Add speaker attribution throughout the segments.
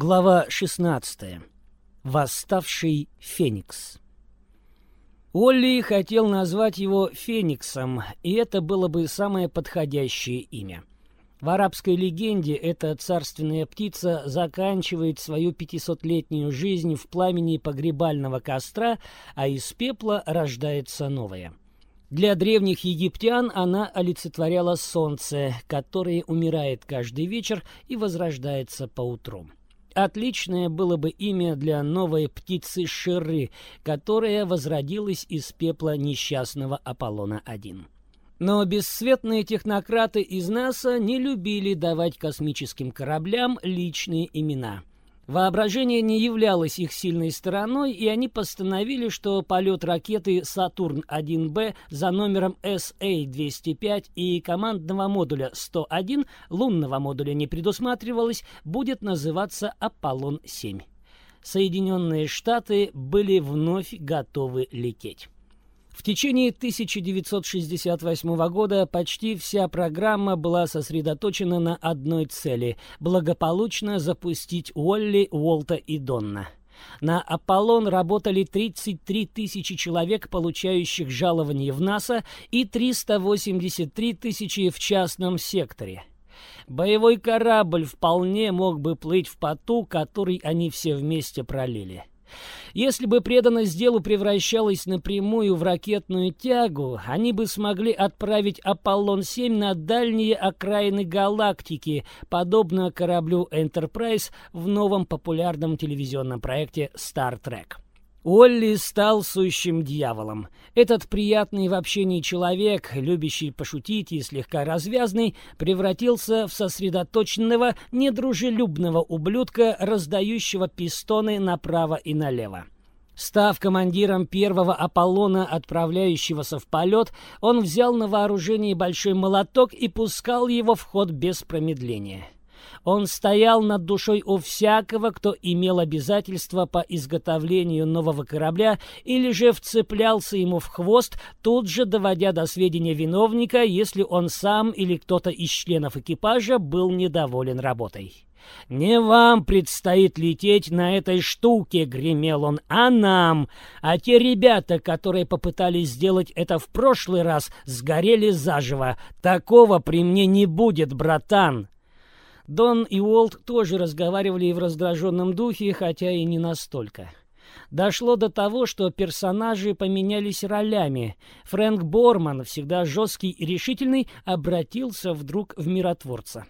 Speaker 1: Глава 16. Восставший Феникс. Олли хотел назвать его Фениксом, и это было бы самое подходящее имя. В арабской легенде эта царственная птица заканчивает свою пятисотлетнюю жизнь в пламени погребального костра, а из пепла рождается новая. Для древних египтян она олицетворяла солнце, которое умирает каждый вечер и возрождается по утру. Отличное было бы имя для новой птицы Ширы, которая возродилась из пепла несчастного Аполлона-1. Но бесцветные технократы из НАСА не любили давать космическим кораблям личные имена. Воображение не являлось их сильной стороной, и они постановили, что полет ракеты «Сатурн-1Б» за номером SA-205 и командного модуля 101 лунного модуля не предусматривалось, будет называться «Аполлон-7». Соединенные Штаты были вновь готовы лететь. В течение 1968 года почти вся программа была сосредоточена на одной цели – благополучно запустить Уолли, Уолта и Донна. На «Аполлон» работали 33 тысячи человек, получающих жалования в НАСА, и 383 тысячи в частном секторе. Боевой корабль вполне мог бы плыть в поту, который они все вместе пролили. Если бы преданность делу превращалась напрямую в ракетную тягу, они бы смогли отправить Аполлон-7 на дальние окраины галактики, подобно кораблю Enterprise в новом популярном телевизионном проекте Star Trek. Олли стал сущим дьяволом. Этот приятный в общении человек, любящий пошутить и слегка развязный, превратился в сосредоточенного, недружелюбного ублюдка, раздающего пистоны направо и налево. Став командиром первого Аполлона, отправляющегося в полет, он взял на вооружение большой молоток и пускал его в ход без промедления. Он стоял над душой у всякого, кто имел обязательства по изготовлению нового корабля или же вцеплялся ему в хвост, тут же доводя до сведения виновника, если он сам или кто-то из членов экипажа был недоволен работой. «Не вам предстоит лететь на этой штуке», — гремел он, — «а нам. А те ребята, которые попытались сделать это в прошлый раз, сгорели заживо. Такого при мне не будет, братан». Дон и Уолт тоже разговаривали и в раздраженном духе, хотя и не настолько. Дошло до того, что персонажи поменялись ролями. Фрэнк Борман, всегда жесткий и решительный, обратился вдруг в миротворца.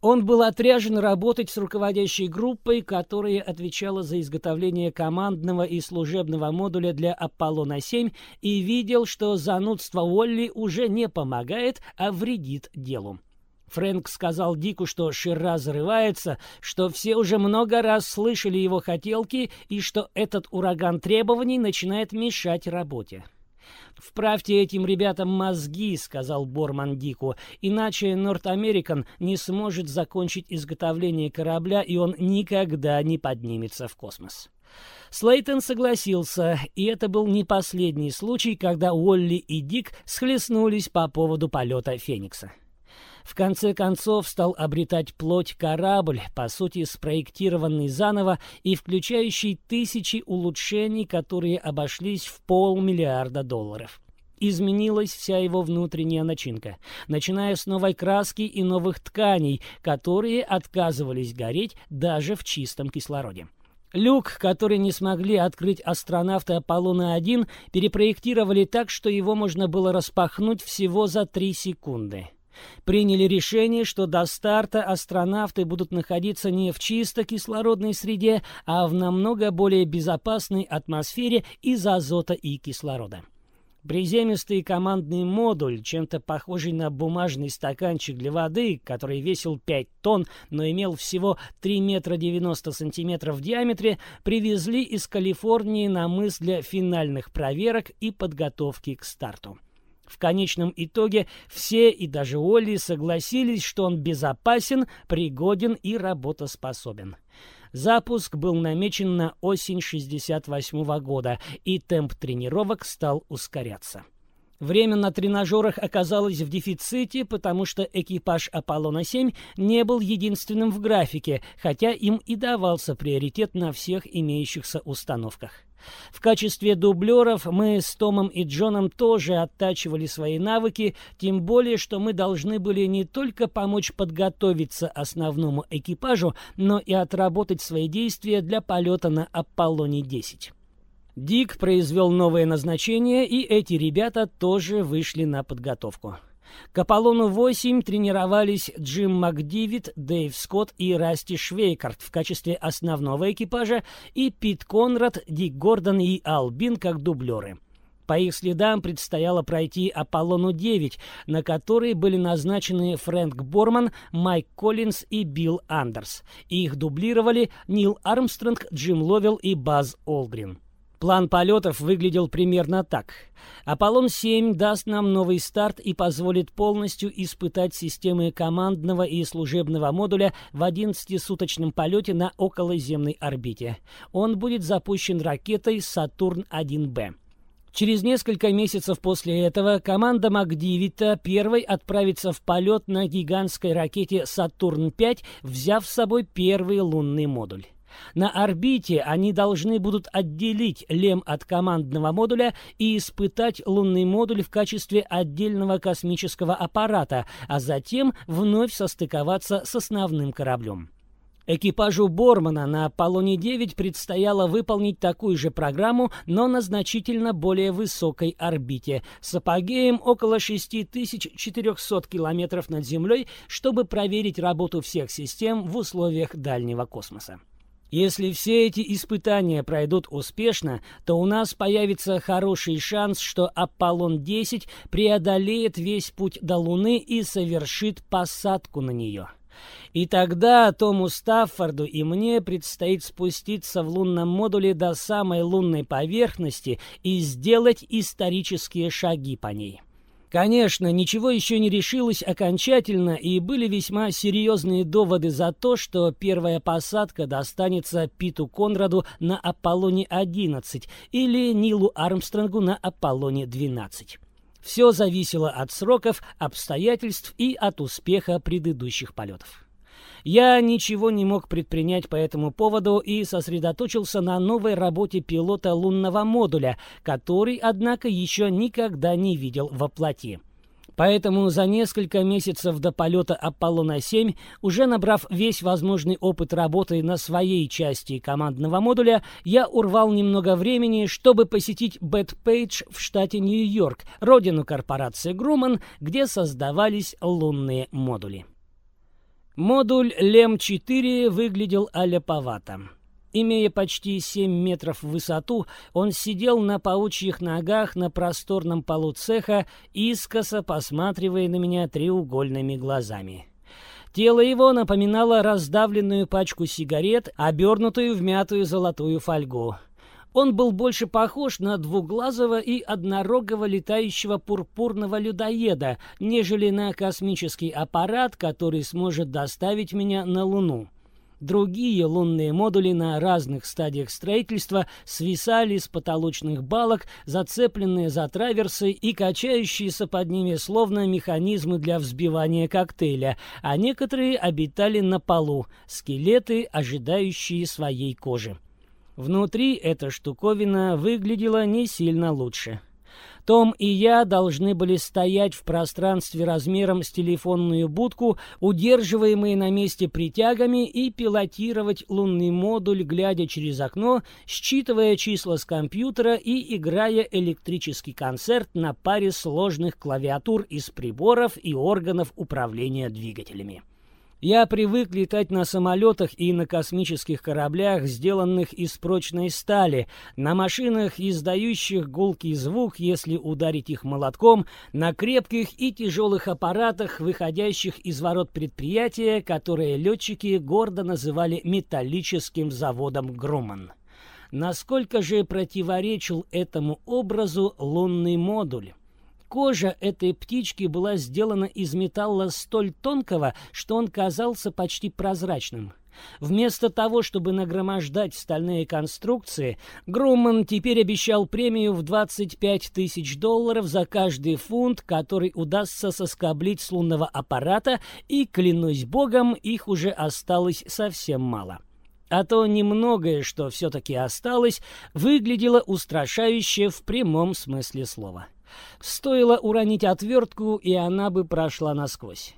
Speaker 1: Он был отряжен работать с руководящей группой, которая отвечала за изготовление командного и служебного модуля для Аполлона-7 и видел, что занудство Уолли уже не помогает, а вредит делу. Фрэнк сказал Дику, что Шира зарывается, что все уже много раз слышали его хотелки и что этот ураган требований начинает мешать работе. «Вправьте этим ребятам мозги», — сказал Борман Дику, «иначе Норт Американ не сможет закончить изготовление корабля, и он никогда не поднимется в космос». Слейтон согласился, и это был не последний случай, когда Уолли и Дик схлестнулись по поводу полета Феникса в конце концов стал обретать плоть корабль, по сути спроектированный заново и включающий тысячи улучшений, которые обошлись в полмиллиарда долларов. Изменилась вся его внутренняя начинка, начиная с новой краски и новых тканей, которые отказывались гореть даже в чистом кислороде. Люк, который не смогли открыть астронавты Аполлона-1, перепроектировали так, что его можно было распахнуть всего за три секунды приняли решение, что до старта астронавты будут находиться не в чисто кислородной среде, а в намного более безопасной атмосфере из азота и кислорода. Приземистый командный модуль, чем-то похожий на бумажный стаканчик для воды, который весил 5 тонн, но имел всего 3 метра 90 сантиметров в диаметре, привезли из Калифорнии на мыс для финальных проверок и подготовки к старту. В конечном итоге все и даже Олли согласились, что он безопасен, пригоден и работоспособен. Запуск был намечен на осень 68 -го года, и темп тренировок стал ускоряться. Время на тренажерах оказалось в дефиците, потому что экипаж «Аполлона-7» не был единственным в графике, хотя им и давался приоритет на всех имеющихся установках. В качестве дублеров мы с Томом и Джоном тоже оттачивали свои навыки, тем более, что мы должны были не только помочь подготовиться основному экипажу, но и отработать свои действия для полета на Аполлоне-10. Дик произвел новое назначение, и эти ребята тоже вышли на подготовку. К Аполлону-8 тренировались Джим Макдивид, Дэйв Скотт и Расти Швейкарт в качестве основного экипажа и Пит Конрад, Дик Гордон и Албин как дублеры. По их следам предстояло пройти Аполлону-9, на который были назначены Фрэнк Борман, Майк Коллинз и Билл Андерс. Их дублировали Нил Армстронг, Джим Ловел и Баз Олдрин. План полетов выглядел примерно так. Аполлон-7 даст нам новый старт и позволит полностью испытать системы командного и служебного модуля в 11-суточном полете на околоземной орбите. Он будет запущен ракетой «Сатурн-1Б». Через несколько месяцев после этого команда Макдивита первой отправится в полет на гигантской ракете «Сатурн-5», взяв с собой первый лунный модуль. На орбите они должны будут отделить ЛЕМ от командного модуля и испытать лунный модуль в качестве отдельного космического аппарата, а затем вновь состыковаться с основным кораблем. Экипажу Бормана на Аполлоне-9 предстояло выполнить такую же программу, но на значительно более высокой орбите, с апогеем около 6400 километров над Землей, чтобы проверить работу всех систем в условиях дальнего космоса. Если все эти испытания пройдут успешно, то у нас появится хороший шанс, что Аполлон-10 преодолеет весь путь до Луны и совершит посадку на нее. И тогда Тому Стаффорду и мне предстоит спуститься в лунном модуле до самой лунной поверхности и сделать исторические шаги по ней. Конечно, ничего еще не решилось окончательно, и были весьма серьезные доводы за то, что первая посадка достанется Питу Конраду на Аполлоне-11 или Нилу Армстронгу на Аполлоне-12. Все зависело от сроков, обстоятельств и от успеха предыдущих полетов. Я ничего не мог предпринять по этому поводу и сосредоточился на новой работе пилота лунного модуля, который, однако, еще никогда не видел во плоти. Поэтому за несколько месяцев до полета Аполлона-7, уже набрав весь возможный опыт работы на своей части командного модуля, я урвал немного времени, чтобы посетить Бетпейдж в штате Нью-Йорк, родину корпорации Груман, где создавались лунные модули. Модуль ЛЕМ-4 выглядел аляповато. Имея почти 7 метров в высоту, он сидел на паучьих ногах на просторном полу цеха, искоса посматривая на меня треугольными глазами. Тело его напоминало раздавленную пачку сигарет, обернутую в мятую золотую фольгу. Он был больше похож на двуглазого и однорогого летающего пурпурного людоеда, нежели на космический аппарат, который сможет доставить меня на Луну. Другие лунные модули на разных стадиях строительства свисали с потолочных балок, зацепленные за траверсы и качающиеся под ними словно механизмы для взбивания коктейля, а некоторые обитали на полу, скелеты, ожидающие своей кожи. Внутри эта штуковина выглядела не сильно лучше. Том и я должны были стоять в пространстве размером с телефонную будку, удерживаемые на месте притягами, и пилотировать лунный модуль, глядя через окно, считывая числа с компьютера и играя электрический концерт на паре сложных клавиатур из приборов и органов управления двигателями. Я привык летать на самолетах и на космических кораблях, сделанных из прочной стали, на машинах, издающих гулкий звук, если ударить их молотком, на крепких и тяжелых аппаратах, выходящих из ворот предприятия, которое летчики гордо называли металлическим заводом Груман. Насколько же противоречил этому образу лунный модуль? Кожа этой птички была сделана из металла столь тонкого, что он казался почти прозрачным. Вместо того, чтобы нагромождать стальные конструкции, Грумман теперь обещал премию в 25 тысяч долларов за каждый фунт, который удастся соскоблить с лунного аппарата, и, клянусь богом, их уже осталось совсем мало. А то немногое, что все-таки осталось, выглядело устрашающе в прямом смысле слова. Стоило уронить отвертку, и она бы прошла насквозь.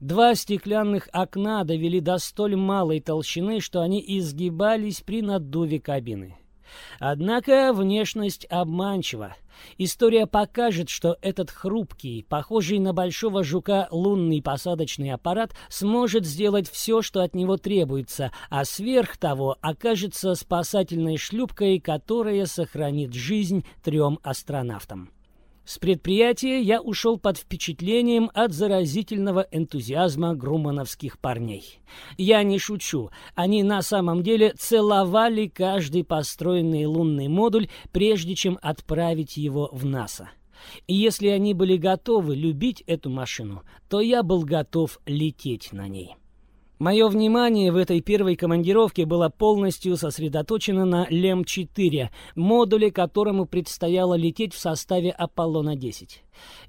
Speaker 1: Два стеклянных окна довели до столь малой толщины, что они изгибались при наддуве кабины. Однако внешность обманчива. История покажет, что этот хрупкий, похожий на большого жука лунный посадочный аппарат сможет сделать все, что от него требуется, а сверх того окажется спасательной шлюпкой, которая сохранит жизнь трем астронавтам. С предприятия я ушел под впечатлением от заразительного энтузиазма грумановских парней. Я не шучу, они на самом деле целовали каждый построенный лунный модуль, прежде чем отправить его в НАСА. И если они были готовы любить эту машину, то я был готов лететь на ней. Мое внимание в этой первой командировке было полностью сосредоточено на Лем-4, модуле, которому предстояло лететь в составе Аполлона-10.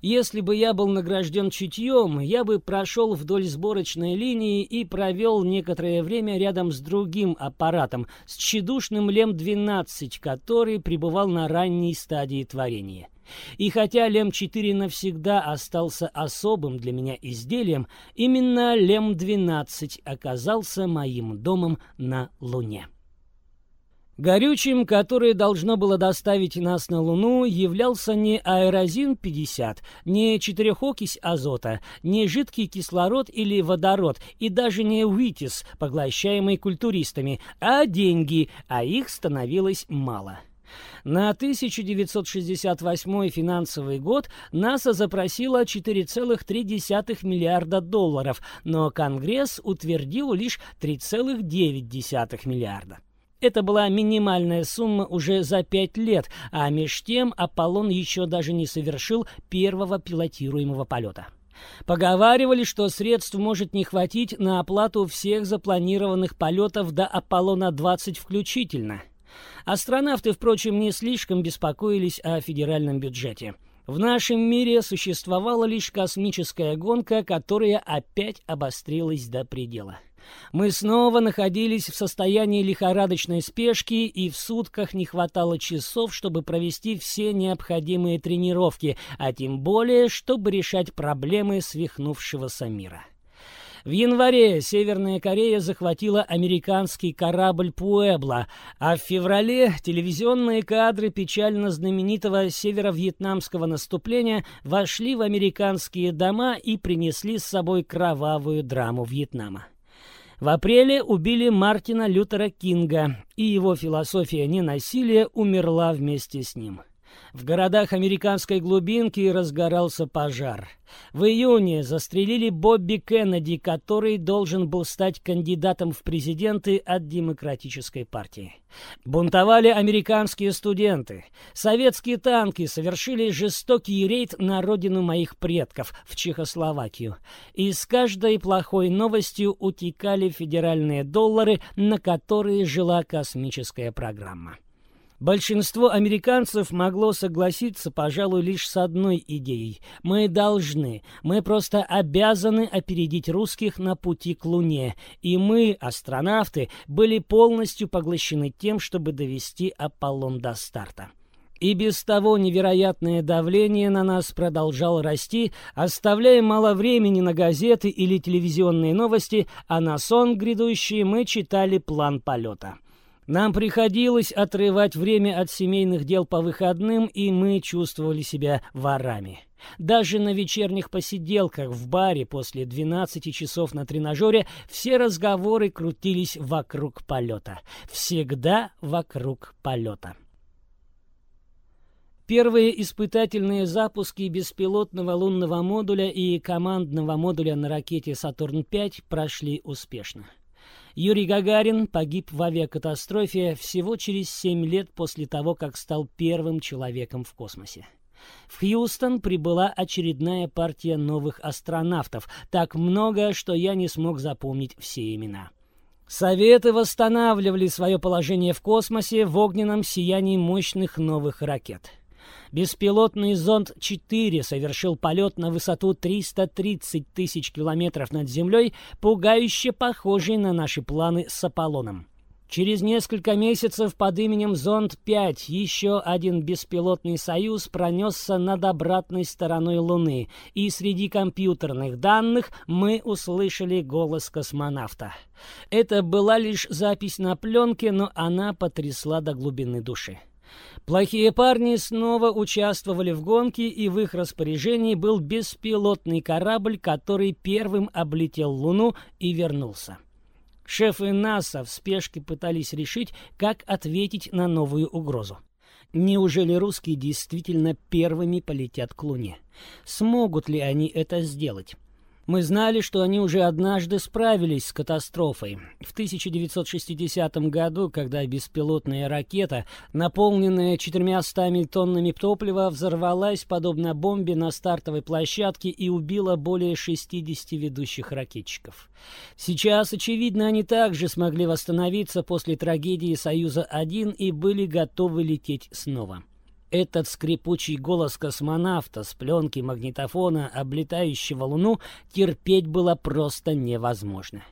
Speaker 1: Если бы я был награжден чутьем, я бы прошел вдоль сборочной линии и провел некоторое время рядом с другим аппаратом, с тщедушным Лем-12, который пребывал на ранней стадии творения. И хотя Лем-4 навсегда остался особым для меня изделием, именно Лем-12 оказался моим домом на Луне. Горючим, которое должно было доставить нас на Луну, являлся не аэрозин-50, не четырехокись азота, не жидкий кислород или водород, и даже не уитис, поглощаемый культуристами, а деньги, а их становилось мало. На 1968 финансовый год НАСА запросила 4,3 миллиарда долларов, но Конгресс утвердил лишь 3,9 миллиарда. Это была минимальная сумма уже за пять лет, а меж тем Аполлон еще даже не совершил первого пилотируемого полета. Поговаривали, что средств может не хватить на оплату всех запланированных полетов до Аполлона-20 включительно – Астронавты, впрочем, не слишком беспокоились о федеральном бюджете. В нашем мире существовала лишь космическая гонка, которая опять обострилась до предела. Мы снова находились в состоянии лихорадочной спешки, и в сутках не хватало часов, чтобы провести все необходимые тренировки, а тем более, чтобы решать проблемы свихнувшегося мира. В январе Северная Корея захватила американский корабль «Пуэбло», а в феврале телевизионные кадры печально знаменитого северо-вьетнамского наступления вошли в американские дома и принесли с собой кровавую драму Вьетнама. В апреле убили Мартина Лютера Кинга, и его философия ненасилия умерла вместе с ним. В городах американской глубинки разгорался пожар. В июне застрелили Бобби Кеннеди, который должен был стать кандидатом в президенты от Демократической партии. Бунтовали американские студенты. Советские танки совершили жестокий рейд на родину моих предков, в Чехословакию. И с каждой плохой новостью утекали федеральные доллары, на которые жила космическая программа. Большинство американцев могло согласиться, пожалуй, лишь с одной идеей. Мы должны, мы просто обязаны опередить русских на пути к Луне. И мы, астронавты, были полностью поглощены тем, чтобы довести Аполлон до старта. И без того невероятное давление на нас продолжало расти, оставляя мало времени на газеты или телевизионные новости, а на сон грядущий мы читали план полета. Нам приходилось отрывать время от семейных дел по выходным, и мы чувствовали себя ворами. Даже на вечерних посиделках в баре после 12 часов на тренажере все разговоры крутились вокруг полета. Всегда вокруг полета. Первые испытательные запуски беспилотного лунного модуля и командного модуля на ракете «Сатурн-5» прошли успешно. Юрий Гагарин погиб в авиакатастрофе всего через 7 лет после того, как стал первым человеком в космосе. В Хьюстон прибыла очередная партия новых астронавтов, так много, что я не смог запомнить все имена. Советы восстанавливали свое положение в космосе в огненном сиянии мощных новых ракет. Беспилотный зонд-4 совершил полет на высоту 330 тысяч километров над Землей, пугающе похожий на наши планы с Аполлоном. Через несколько месяцев под именем Зонд-5 еще один беспилотный союз пронесся над обратной стороной Луны, и среди компьютерных данных мы услышали голос космонавта. Это была лишь запись на пленке, но она потрясла до глубины души. Плохие парни снова участвовали в гонке, и в их распоряжении был беспилотный корабль, который первым облетел Луну и вернулся. Шефы НАСА в спешке пытались решить, как ответить на новую угрозу. Неужели русские действительно первыми полетят к Луне? Смогут ли они это сделать? Мы знали, что они уже однажды справились с катастрофой. В 1960 году, когда беспилотная ракета, наполненная 400 тоннами топлива, взорвалась подобно бомбе на стартовой площадке и убила более 60 ведущих ракетчиков. Сейчас, очевидно, они также смогли восстановиться после трагедии «Союза-1» и были готовы лететь снова. Этот скрипучий голос космонавта с пленки магнитофона, облетающего Луну, терпеть было просто невозможно.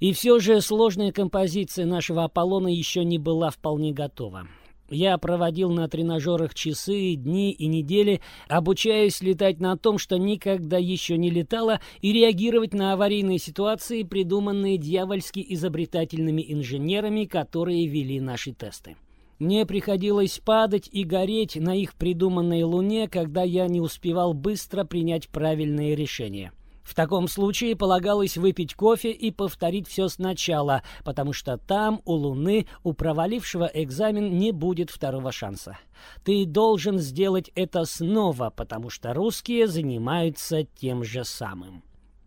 Speaker 1: И все же сложная композиция нашего Аполлона еще не была вполне готова. Я проводил на тренажерах часы, дни и недели, обучаясь летать на том, что никогда еще не летало, и реагировать на аварийные ситуации, придуманные дьявольски изобретательными инженерами, которые вели наши тесты. Мне приходилось падать и гореть на их придуманной луне, когда я не успевал быстро принять правильные решения. В таком случае полагалось выпить кофе и повторить все сначала, потому что там, у Луны, у провалившего экзамен не будет второго шанса. Ты должен сделать это снова, потому что русские занимаются тем же самым.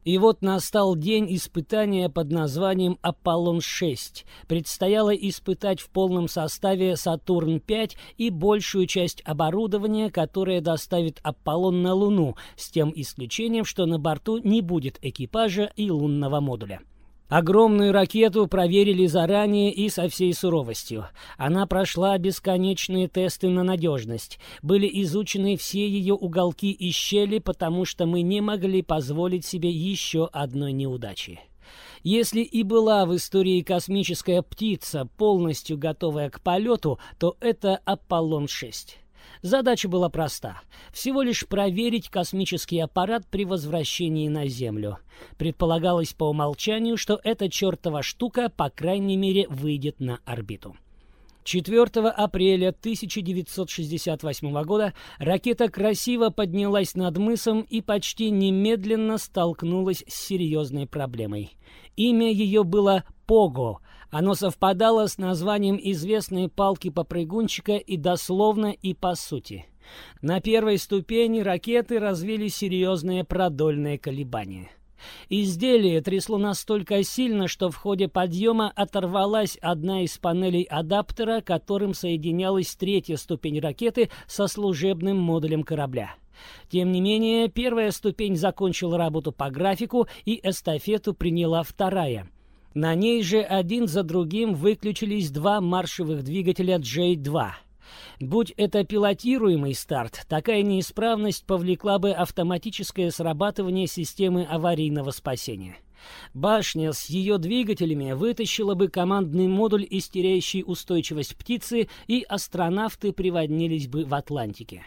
Speaker 1: И вот настал день испытания под названием «Аполлон-6». Предстояло испытать в полном составе «Сатурн-5» и большую часть оборудования, которое доставит Аполлон на Луну, с тем исключением, что на борту не будет экипажа и лунного модуля. Огромную ракету проверили заранее и со всей суровостью. Она прошла бесконечные тесты на надежность. Были изучены все ее уголки и щели, потому что мы не могли позволить себе еще одной неудачи. Если и была в истории космическая птица, полностью готовая к полету, то это Аполлон-6. Задача была проста. Всего лишь проверить космический аппарат при возвращении на Землю. Предполагалось по умолчанию, что эта чертова штука, по крайней мере, выйдет на орбиту. 4 апреля 1968 года ракета красиво поднялась над мысом и почти немедленно столкнулась с серьезной проблемой. Имя ее было Пого, оно совпадало с названием известной палки-попрыгунчика и дословно, и по сути. На первой ступени ракеты развили серьезные продольные колебания. Изделие трясло настолько сильно, что в ходе подъема оторвалась одна из панелей адаптера, которым соединялась третья ступень ракеты со служебным модулем корабля. Тем не менее, первая ступень закончила работу по графику, и эстафету приняла вторая — на ней же один за другим выключились два маршевых двигателя J-2. Будь это пилотируемый старт, такая неисправность повлекла бы автоматическое срабатывание системы аварийного спасения. Башня с ее двигателями вытащила бы командный модуль из теряющей устойчивость птицы, и астронавты приводнились бы в Атлантике.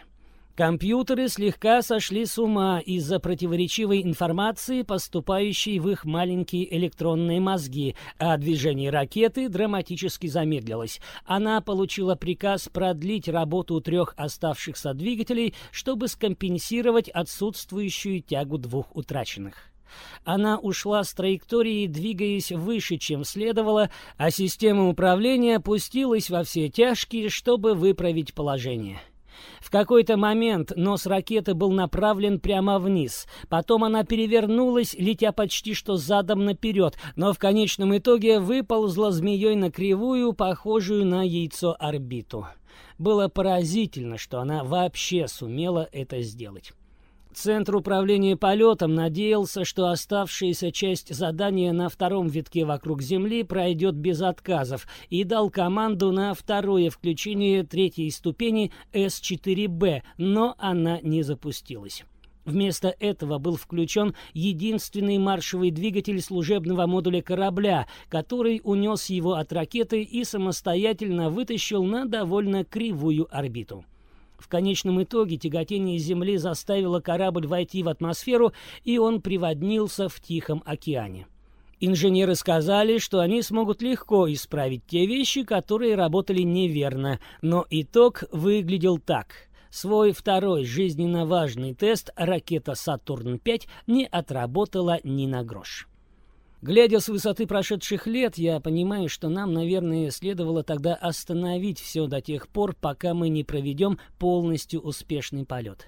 Speaker 1: Компьютеры слегка сошли с ума из-за противоречивой информации, поступающей в их маленькие электронные мозги, а движение ракеты драматически замедлилось. Она получила приказ продлить работу трех оставшихся двигателей, чтобы скомпенсировать отсутствующую тягу двух утраченных. Она ушла с траектории, двигаясь выше, чем следовало, а система управления пустилась во все тяжкие, чтобы выправить положение. В какой-то момент нос ракеты был направлен прямо вниз. Потом она перевернулась, летя почти что задом наперед, но в конечном итоге выползла змеей на кривую, похожую на яйцо орбиту. Было поразительно, что она вообще сумела это сделать. Центр управления полетом надеялся, что оставшаяся часть задания на втором витке вокруг Земли пройдет без отказов и дал команду на второе включение третьей ступени С-4Б, но она не запустилась. Вместо этого был включен единственный маршевый двигатель служебного модуля корабля, который унес его от ракеты и самостоятельно вытащил на довольно кривую орбиту. В конечном итоге тяготение Земли заставило корабль войти в атмосферу, и он приводнился в Тихом океане. Инженеры сказали, что они смогут легко исправить те вещи, которые работали неверно, но итог выглядел так. Свой второй жизненно важный тест ракета «Сатурн-5» не отработала ни на грош. Глядя с высоты прошедших лет, я понимаю, что нам, наверное, следовало тогда остановить все до тех пор, пока мы не проведем полностью успешный полет.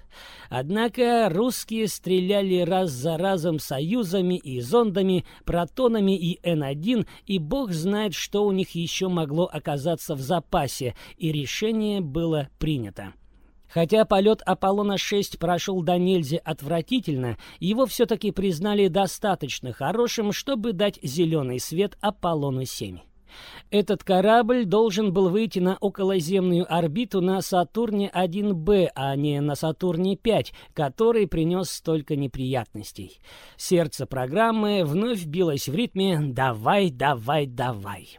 Speaker 1: Однако русские стреляли раз за разом союзами и зондами, протонами и Н-1, и бог знает, что у них еще могло оказаться в запасе, и решение было принято. Хотя полет Аполлона-6 прошел до нельзя отвратительно, его все-таки признали достаточно хорошим, чтобы дать зеленый свет Аполлону-7. Этот корабль должен был выйти на околоземную орбиту на Сатурне-1Б, а не на Сатурне-5, который принес столько неприятностей. Сердце программы вновь билось в ритме «давай, давай, давай».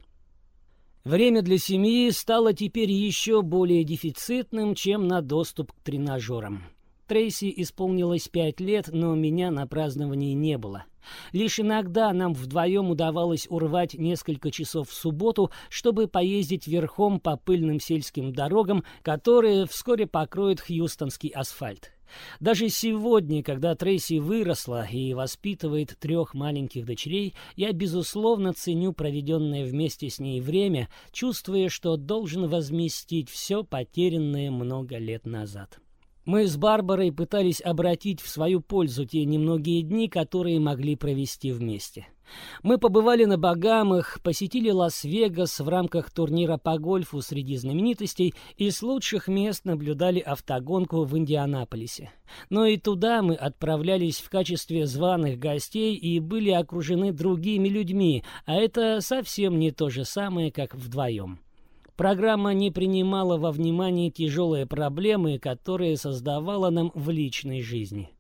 Speaker 1: Время для семьи стало теперь еще более дефицитным, чем на доступ к тренажерам. Трейси исполнилось пять лет, но меня на праздновании не было. Лишь иногда нам вдвоем удавалось урвать несколько часов в субботу, чтобы поездить верхом по пыльным сельским дорогам, которые вскоре покроют хьюстонский асфальт. Даже сегодня, когда Трейси выросла и воспитывает трех маленьких дочерей, я, безусловно, ценю проведенное вместе с ней время, чувствуя, что должен возместить все потерянное много лет назад. Мы с Барбарой пытались обратить в свою пользу те немногие дни, которые могли провести вместе. Мы побывали на Багамах, посетили Лас-Вегас в рамках турнира по гольфу среди знаменитостей и с лучших мест наблюдали автогонку в Индианаполисе. Но и туда мы отправлялись в качестве званых гостей и были окружены другими людьми, а это совсем не то же самое, как вдвоем. Программа не принимала во внимание тяжелые проблемы, которые создавала нам в личной жизни.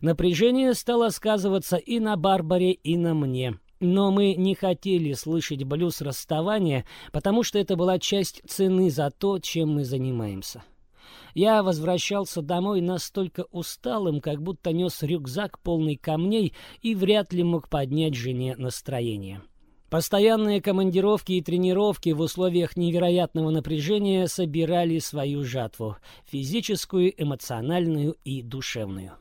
Speaker 1: Напряжение стало сказываться и на Барбаре, и на мне. Но мы не хотели слышать блюз расставания, потому что это была часть цены за то, чем мы занимаемся. Я возвращался домой настолько усталым, как будто нес рюкзак полный камней и вряд ли мог поднять жене настроение. Постоянные командировки и тренировки в условиях невероятного напряжения собирали свою жатву – физическую, эмоциональную и душевную.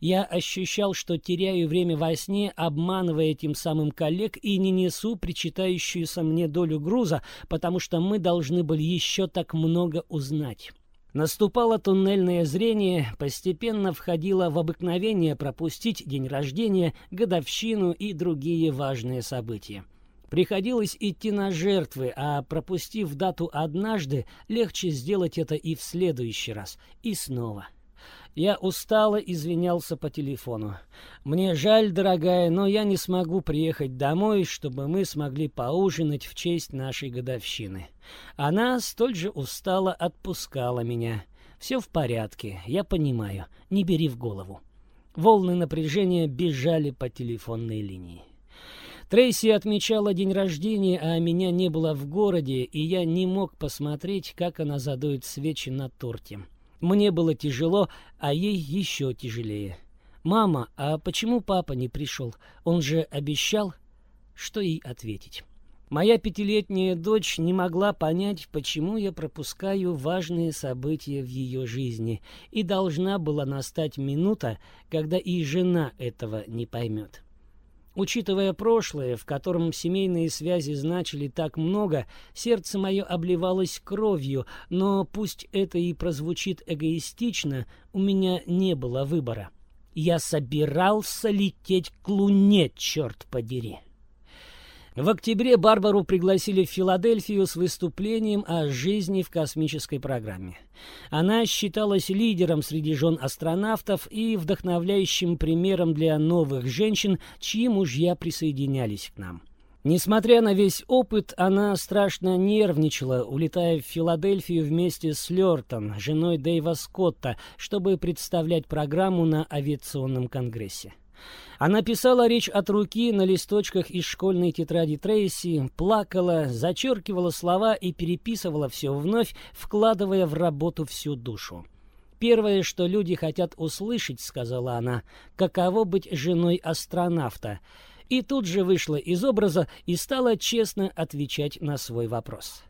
Speaker 1: Я ощущал, что теряю время во сне, обманывая тем самым коллег и не несу причитающуюся мне долю груза, потому что мы должны были еще так много узнать. Наступало туннельное зрение, постепенно входило в обыкновение пропустить день рождения, годовщину и другие важные события. Приходилось идти на жертвы, а пропустив дату однажды, легче сделать это и в следующий раз, и снова. Я устало извинялся по телефону. «Мне жаль, дорогая, но я не смогу приехать домой, чтобы мы смогли поужинать в честь нашей годовщины». Она столь же устало отпускала меня. «Все в порядке, я понимаю, не бери в голову». Волны напряжения бежали по телефонной линии. Трейси отмечала день рождения, а меня не было в городе, и я не мог посмотреть, как она задует свечи на торте. Мне было тяжело, а ей еще тяжелее. «Мама, а почему папа не пришел? Он же обещал...» Что ей ответить? Моя пятилетняя дочь не могла понять, почему я пропускаю важные события в ее жизни, и должна была настать минута, когда и жена этого не поймет. Учитывая прошлое, в котором семейные связи значили так много, сердце мое обливалось кровью, но пусть это и прозвучит эгоистично, у меня не было выбора. Я собирался лететь к луне, черт подери. В октябре Барбару пригласили в Филадельфию с выступлением о жизни в космической программе. Она считалась лидером среди жен астронавтов и вдохновляющим примером для новых женщин, чьи мужья присоединялись к нам. Несмотря на весь опыт, она страшно нервничала, улетая в Филадельфию вместе с Лёртон, женой Дэйва Скотта, чтобы представлять программу на авиационном конгрессе. Она писала речь от руки на листочках из школьной тетради Трейси, плакала, зачеркивала слова и переписывала все вновь, вкладывая в работу всю душу. «Первое, что люди хотят услышать, — сказала она, — каково быть женой астронавта». И тут же вышла из образа и стала честно отвечать на свой вопрос.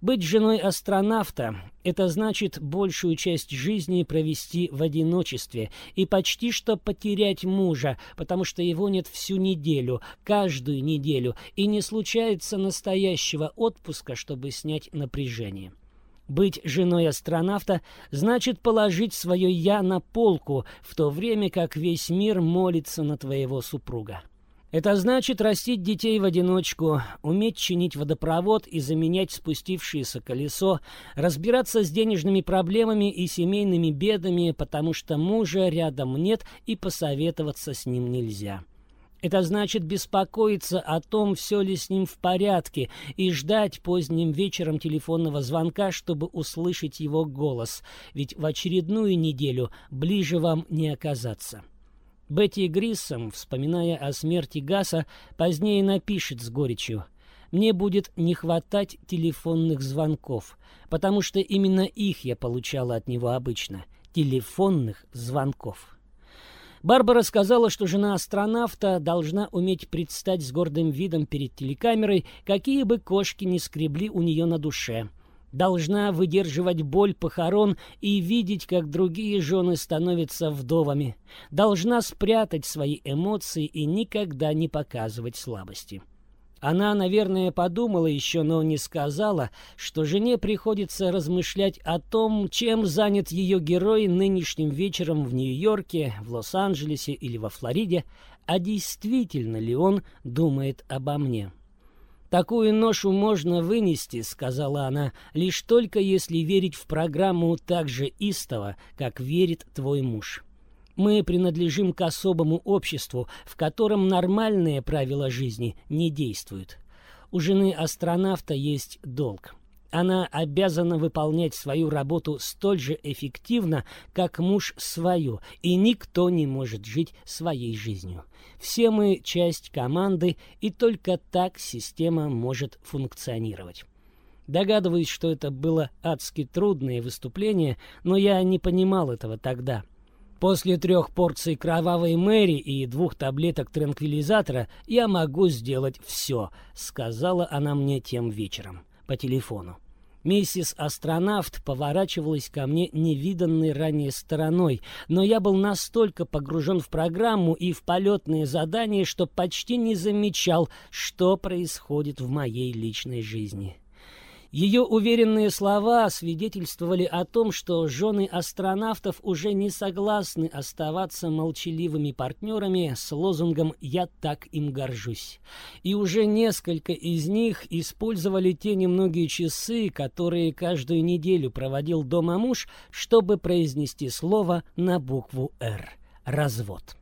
Speaker 1: Быть женой астронавта – это значит большую часть жизни провести в одиночестве и почти что потерять мужа, потому что его нет всю неделю, каждую неделю, и не случается настоящего отпуска, чтобы снять напряжение. Быть женой астронавта значит положить свое «я» на полку, в то время как весь мир молится на твоего супруга. Это значит растить детей в одиночку, уметь чинить водопровод и заменять спустившееся колесо, разбираться с денежными проблемами и семейными бедами, потому что мужа рядом нет и посоветоваться с ним нельзя. Это значит беспокоиться о том, все ли с ним в порядке, и ждать поздним вечером телефонного звонка, чтобы услышать его голос, ведь в очередную неделю ближе вам не оказаться. Бетти Гриссом, вспоминая о смерти Гаса, позднее напишет с горечью «Мне будет не хватать телефонных звонков, потому что именно их я получала от него обычно. Телефонных звонков». Барбара сказала, что жена астронавта должна уметь предстать с гордым видом перед телекамерой, какие бы кошки ни скребли у нее на душе – должна выдерживать боль похорон и видеть, как другие жены становятся вдовами, должна спрятать свои эмоции и никогда не показывать слабости. Она, наверное, подумала еще, но не сказала, что жене приходится размышлять о том, чем занят ее герой нынешним вечером в Нью-Йорке, в Лос-Анджелесе или во Флориде, а действительно ли он думает обо мне. «Такую ношу можно вынести», — сказала она, — «лишь только если верить в программу так же истово, как верит твой муж. Мы принадлежим к особому обществу, в котором нормальные правила жизни не действуют. У жены астронавта есть долг. Она обязана выполнять свою работу столь же эффективно, как муж свою, и никто не может жить своей жизнью. Все мы часть команды, и только так система может функционировать. Догадываюсь, что это было адски трудное выступление, но я не понимал этого тогда. После трех порций кровавой Мэри и двух таблеток транквилизатора я могу сделать все, сказала она мне тем вечером по телефону. Миссис Астронавт поворачивалась ко мне невиданной ранее стороной, но я был настолько погружен в программу и в полетные задания, что почти не замечал, что происходит в моей личной жизни. Ее уверенные слова свидетельствовали о том, что жены астронавтов уже не согласны оставаться молчаливыми партнерами с лозунгом «Я так им горжусь». И уже несколько из них использовали те немногие часы, которые каждую неделю проводил дома муж, чтобы произнести слово на букву «Р» — «развод».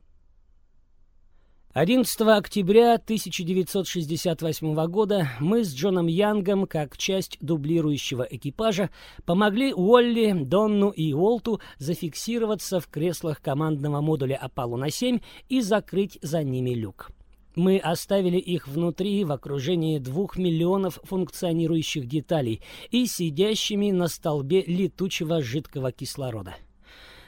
Speaker 1: 11 октября 1968 года мы с Джоном Янгом, как часть дублирующего экипажа, помогли Уолли, Донну и Уолту зафиксироваться в креслах командного модуля Аполлона-7 и закрыть за ними люк. Мы оставили их внутри в окружении двух миллионов функционирующих деталей и сидящими на столбе летучего жидкого кислорода.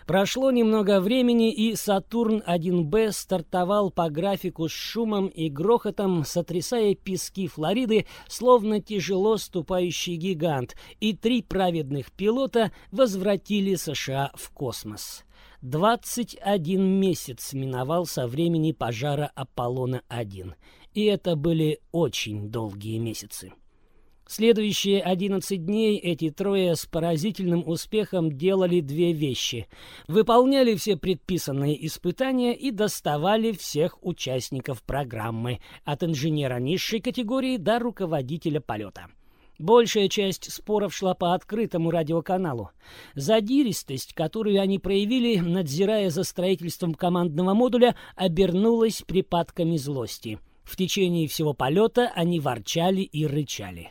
Speaker 1: Прошло немного времени, и «Сатурн-1Б» стартовал по графику с шумом и грохотом, сотрясая пески Флориды, словно тяжело ступающий гигант, и три праведных пилота возвратили США в космос. 21 месяц миновал со времени пожара Аполлона-1, и это были очень долгие месяцы. Следующие 11 дней эти трое с поразительным успехом делали две вещи. Выполняли все предписанные испытания и доставали всех участников программы, от инженера низшей категории до руководителя полета. Большая часть споров шла по открытому радиоканалу. Задиристость, которую они проявили, надзирая за строительством командного модуля, обернулась припадками злости. В течение всего полета они ворчали и рычали.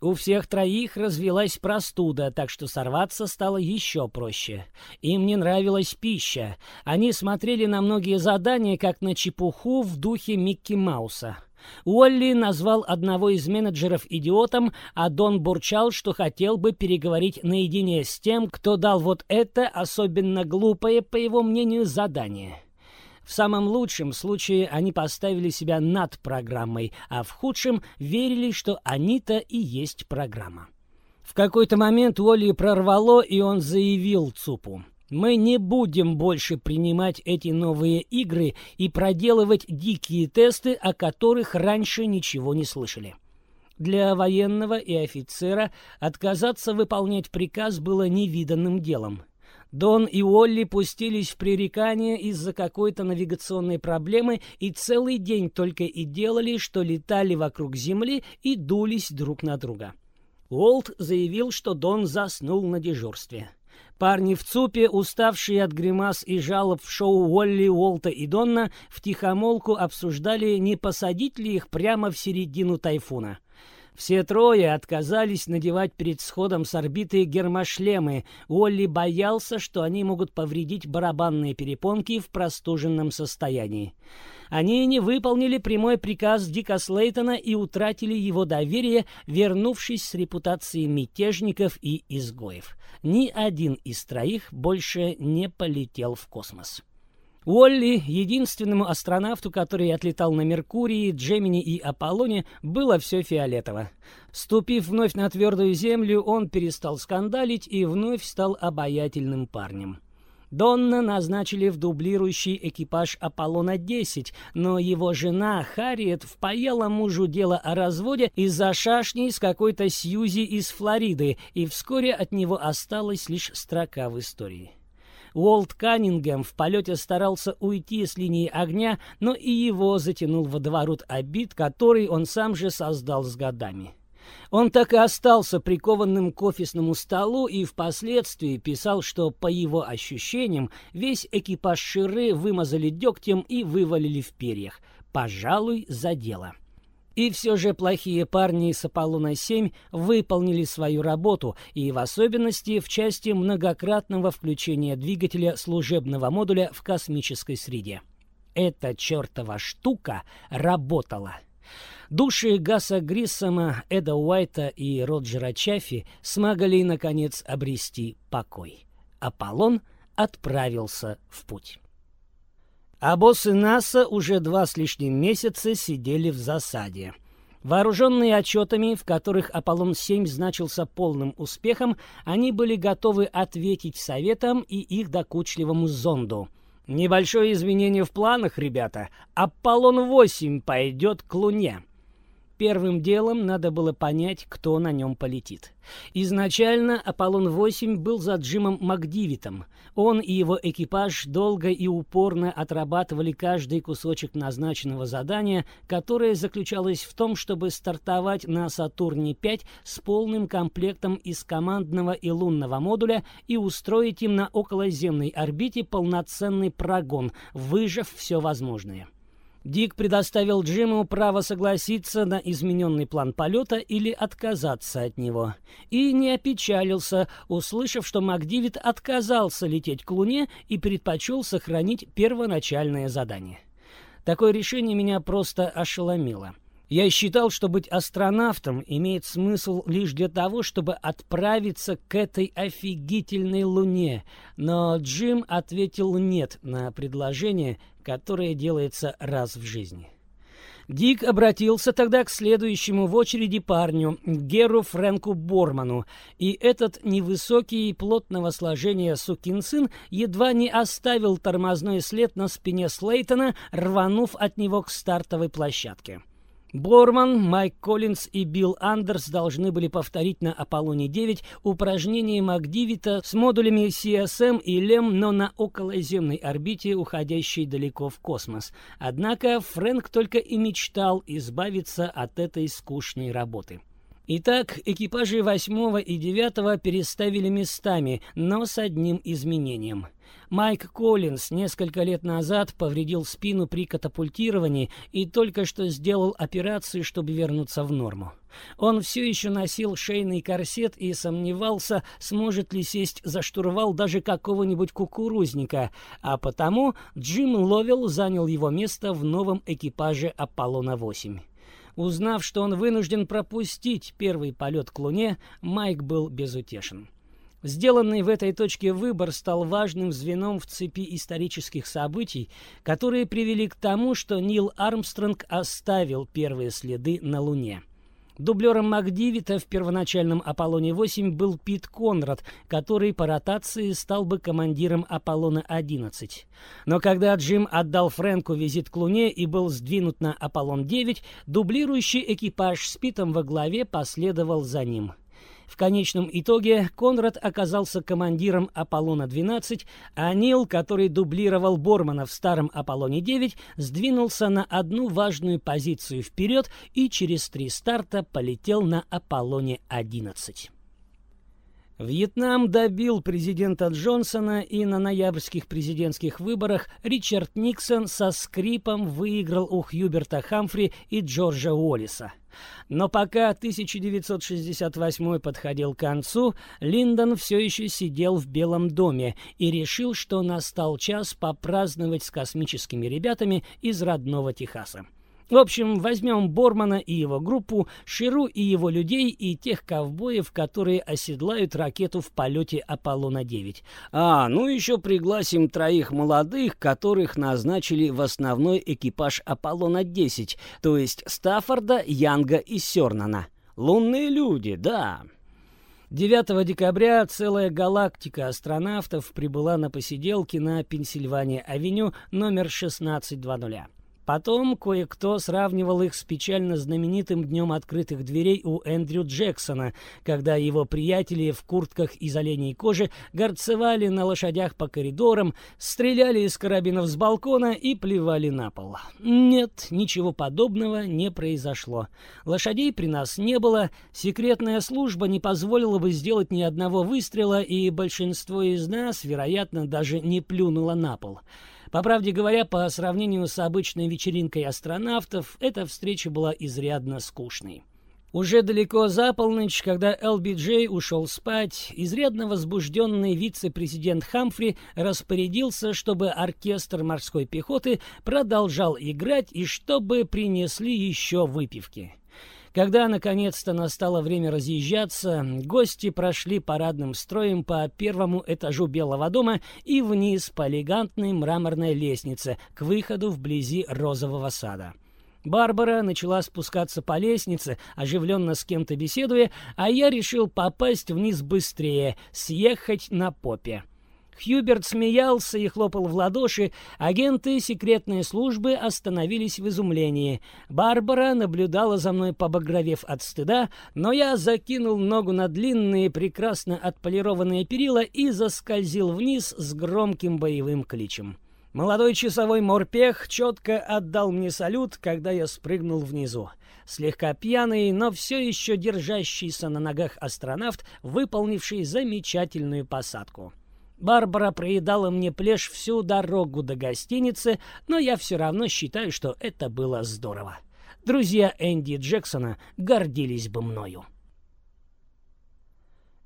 Speaker 1: У всех троих развелась простуда, так что сорваться стало еще проще. Им не нравилась пища. Они смотрели на многие задания, как на чепуху в духе Микки Мауса. Уолли назвал одного из менеджеров идиотом, а Дон бурчал, что хотел бы переговорить наедине с тем, кто дал вот это особенно глупое, по его мнению, задание. В самом лучшем случае они поставили себя над программой, а в худшем верили, что они-то и есть программа. В какой-то момент Уолли прорвало, и он заявил ЦУПу. «Мы не будем больше принимать эти новые игры и проделывать дикие тесты, о которых раньше ничего не слышали». Для военного и офицера отказаться выполнять приказ было невиданным делом. Дон и Олли пустились в пререкание из-за какой-то навигационной проблемы и целый день только и делали, что летали вокруг Земли и дулись друг на друга. Уолт заявил, что Дон заснул на дежурстве. Парни в ЦУПе, уставшие от гримас и жалоб в шоу Уолли, Уолта и Донна, втихомолку обсуждали, не посадить ли их прямо в середину тайфуна. Все трое отказались надевать перед сходом с орбиты гермошлемы. Уолли боялся, что они могут повредить барабанные перепонки в простуженном состоянии. Они не выполнили прямой приказ Дика Слейтона и утратили его доверие, вернувшись с репутацией мятежников и изгоев. Ни один из троих больше не полетел в космос. Уолли, единственному астронавту, который отлетал на Меркурии, Джемини и Аполлоне, было все фиолетово. Ступив вновь на твердую землю, он перестал скандалить и вновь стал обаятельным парнем. Донна назначили в дублирующий экипаж Аполлона-10, но его жена Харриет впаяла мужу дело о разводе из-за шашни с какой-то Сьюзи из Флориды, и вскоре от него осталась лишь строка в истории. Уолт Каннингем в полете старался уйти с линии огня, но и его затянул водоворот обид, который он сам же создал с годами. Он так и остался прикованным к офисному столу и впоследствии писал, что, по его ощущениям, весь экипаж Ширы вымазали дегтем и вывалили в перьях. Пожалуй, за дело. И все же плохие парни с Аполлона-7 выполнили свою работу, и в особенности в части многократного включения двигателя служебного модуля в космической среде. Эта чертова штука работала. Души Гаса Гриссома, Эда Уайта и Роджера Чаффи смогли, наконец, обрести покой. Аполлон отправился в путь. А боссы НАСА уже два с лишним месяца сидели в засаде. Вооруженные отчетами, в которых Аполлон-7 значился полным успехом, они были готовы ответить советам и их докучливому зонду. Небольшое изменение в планах, ребята. Аполлон-8 пойдет к Луне. Первым делом надо было понять, кто на нем полетит. Изначально Аполлон-8 был за Джимом Макдивитом. Он и его экипаж долго и упорно отрабатывали каждый кусочек назначенного задания, которое заключалось в том, чтобы стартовать на Сатурне-5 с полным комплектом из командного и лунного модуля и устроить им на околоземной орбите полноценный прогон, выжав все возможное. Дик предоставил Джиму право согласиться на измененный план полета или отказаться от него. И не опечалился, услышав, что МакДивид отказался лететь к Луне и предпочел сохранить первоначальное задание. Такое решение меня просто ошеломило. Я считал, что быть астронавтом имеет смысл лишь для того, чтобы отправиться к этой офигительной Луне, но Джим ответил «нет» на предложение, которое делается раз в жизни. Дик обратился тогда к следующему в очереди парню, Геру Фрэнку Борману, и этот невысокий, плотного сложения сукин сын едва не оставил тормозной след на спине Слейтона, рванув от него к стартовой площадке. Борман, Майк Коллинз и Билл Андерс должны были повторить на Аполлоне-9 упражнение МакДивита с модулями CSM и LEM, но на околоземной орбите, уходящей далеко в космос. Однако Фрэнк только и мечтал избавиться от этой скучной работы. Итак, экипажи восьмого и девятого переставили местами, но с одним изменением. Майк Коллинз несколько лет назад повредил спину при катапультировании и только что сделал операцию, чтобы вернуться в норму. Он все еще носил шейный корсет и сомневался, сможет ли сесть за штурвал даже какого-нибудь кукурузника, а потому Джим Ловел занял его место в новом экипаже «Аполлона-8». Узнав, что он вынужден пропустить первый полет к Луне, Майк был безутешен. Сделанный в этой точке выбор стал важным звеном в цепи исторических событий, которые привели к тому, что Нил Армстронг оставил первые следы на Луне. Дублером Макдивита в первоначальном Аполлоне-8 был Пит Конрад, который по ротации стал бы командиром Аполлона-11. Но когда Джим отдал Фрэнку визит к Луне и был сдвинут на Аполлон-9, дублирующий экипаж с Питом во главе последовал за ним. В конечном итоге Конрад оказался командиром Аполлона-12, а Нил, который дублировал Бормана в старом Аполлоне-9, сдвинулся на одну важную позицию вперед и через три старта полетел на Аполлоне-11. Вьетнам добил президента Джонсона, и на ноябрьских президентских выборах Ричард Никсон со скрипом выиграл у Хьюберта Хамфри и Джорджа Уоллиса. Но пока 1968 подходил к концу, Линдон все еще сидел в Белом доме и решил, что настал час попраздновать с космическими ребятами из родного Техаса. В общем, возьмем Бормана и его группу, Ширу и его людей и тех ковбоев, которые оседлают ракету в полете Аполлона-9. А, ну еще пригласим троих молодых, которых назначили в основной экипаж Аполлона-10, то есть Стаффорда, Янга и Сёрнана. Лунные люди, да. 9 декабря целая галактика астронавтов прибыла на посиделки на Пенсильвания-авеню номер 1620. Потом кое-кто сравнивал их с печально знаменитым днем открытых дверей у Эндрю Джексона, когда его приятели в куртках из оленей кожи горцевали на лошадях по коридорам, стреляли из карабинов с балкона и плевали на пол. Нет, ничего подобного не произошло. Лошадей при нас не было, секретная служба не позволила бы сделать ни одного выстрела, и большинство из нас, вероятно, даже не плюнуло на пол. По правде говоря, по сравнению с обычной вечеринкой астронавтов, эта встреча была изрядно скучной. Уже далеко за полночь, когда ЛБ ушел спать, изрядно возбужденный вице-президент Хамфри распорядился, чтобы оркестр морской пехоты продолжал играть и чтобы принесли еще выпивки. Когда наконец-то настало время разъезжаться, гости прошли парадным строем по первому этажу Белого дома и вниз по элегантной мраморной лестнице к выходу вблизи розового сада. Барбара начала спускаться по лестнице, оживленно с кем-то беседуя, а я решил попасть вниз быстрее, съехать на попе. Хьюберт смеялся и хлопал в ладоши. Агенты секретной службы остановились в изумлении. Барбара наблюдала за мной, побагровев от стыда, но я закинул ногу на длинные, прекрасно отполированные перила и заскользил вниз с громким боевым кличем. Молодой часовой морпех четко отдал мне салют, когда я спрыгнул внизу. Слегка пьяный, но все еще держащийся на ногах астронавт, выполнивший замечательную посадку. Барбара проедала мне плешь всю дорогу до гостиницы, но я все равно считаю, что это было здорово. Друзья Энди Джексона гордились бы мною.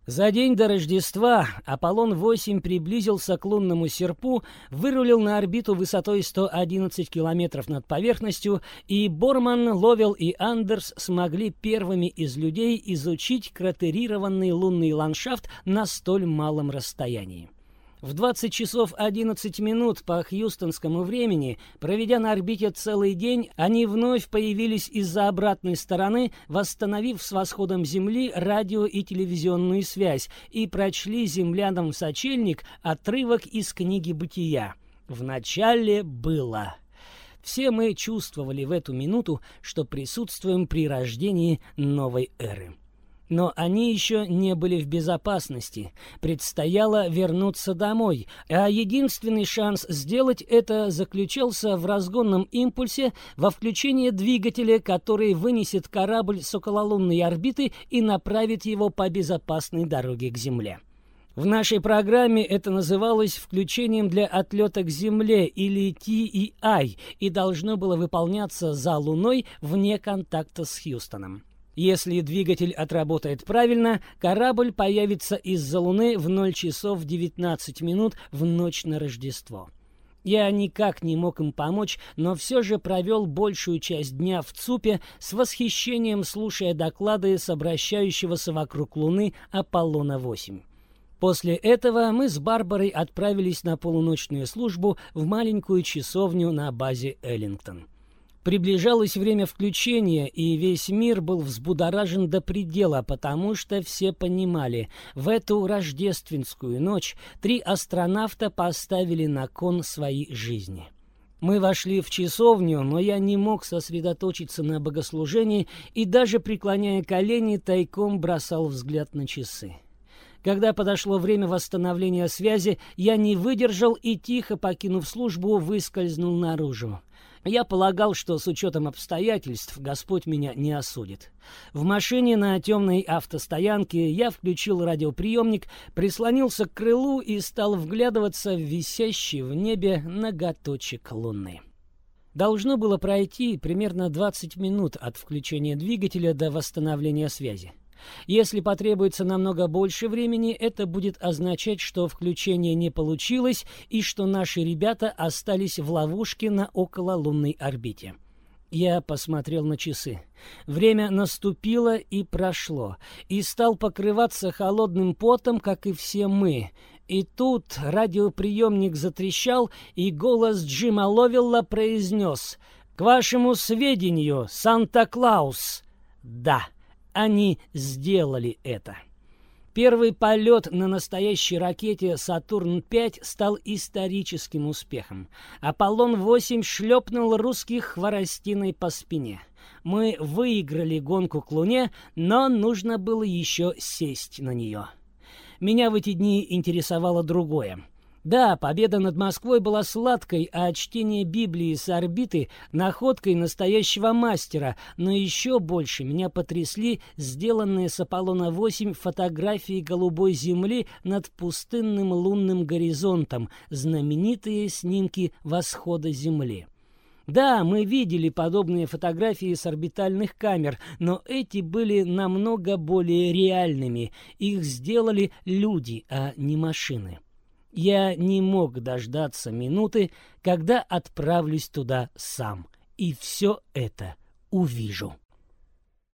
Speaker 1: За день до Рождества Аполлон-8 приблизился к лунному серпу, вырулил на орбиту высотой 111 километров над поверхностью, и Борман, Ловел и Андерс смогли первыми из людей изучить кратерированный лунный ландшафт на столь малом расстоянии. В 20 часов 11 минут по хьюстонскому времени, проведя на орбите целый день, они вновь появились из-за обратной стороны, восстановив с восходом Земли радио и телевизионную связь, и прочли землянам сочельник отрывок из книги «Бытия». «В начале было». Все мы чувствовали в эту минуту, что присутствуем при рождении новой эры. Но они еще не были в безопасности. Предстояло вернуться домой, а единственный шанс сделать это заключался в разгонном импульсе во включении двигателя, который вынесет корабль с окололунной орбиты и направит его по безопасной дороге к Земле. В нашей программе это называлось включением для отлета к Земле или TEI и должно было выполняться за Луной вне контакта с Хьюстоном. Если двигатель отработает правильно, корабль появится из-за Луны в 0 часов 19 минут в ночь на Рождество. Я никак не мог им помочь, но все же провел большую часть дня в ЦУПе с восхищением слушая доклады с обращающегося вокруг Луны Аполлона-8. После этого мы с Барбарой отправились на полуночную службу в маленькую часовню на базе Эллингтон. Приближалось время включения, и весь мир был взбудоражен до предела, потому что все понимали, в эту рождественскую ночь три астронавта поставили на кон свои жизни. Мы вошли в часовню, но я не мог сосредоточиться на богослужении и даже преклоняя колени, тайком бросал взгляд на часы. Когда подошло время восстановления связи, я не выдержал и, тихо покинув службу, выскользнул наружу. Я полагал, что с учетом обстоятельств Господь меня не осудит. В машине на темной автостоянке я включил радиоприемник, прислонился к крылу и стал вглядываться в висящий в небе ноготочек луны. Должно было пройти примерно 20 минут от включения двигателя до восстановления связи. Если потребуется намного больше времени, это будет означать, что включение не получилось и что наши ребята остались в ловушке на окололунной орбите. Я посмотрел на часы. Время наступило и прошло, и стал покрываться холодным потом, как и все мы. И тут радиоприемник затрещал, и голос Джима Ловелла произнес «К вашему сведению, Санта-Клаус!» «Да!» Они сделали это. Первый полет на настоящей ракете «Сатурн-5» стал историческим успехом. «Аполлон-8» шлепнул русских хворостиной по спине. Мы выиграли гонку к Луне, но нужно было еще сесть на нее. Меня в эти дни интересовало другое. Да, победа над Москвой была сладкой, а чтение Библии с орбиты — находкой настоящего мастера, но еще больше меня потрясли сделанные с Аполлона-8 фотографии голубой земли над пустынным лунным горизонтом, знаменитые снимки восхода Земли. Да, мы видели подобные фотографии с орбитальных камер, но эти были намного более реальными. Их сделали люди, а не машины. Я не мог дождаться минуты, когда отправлюсь туда сам, и все это увижу.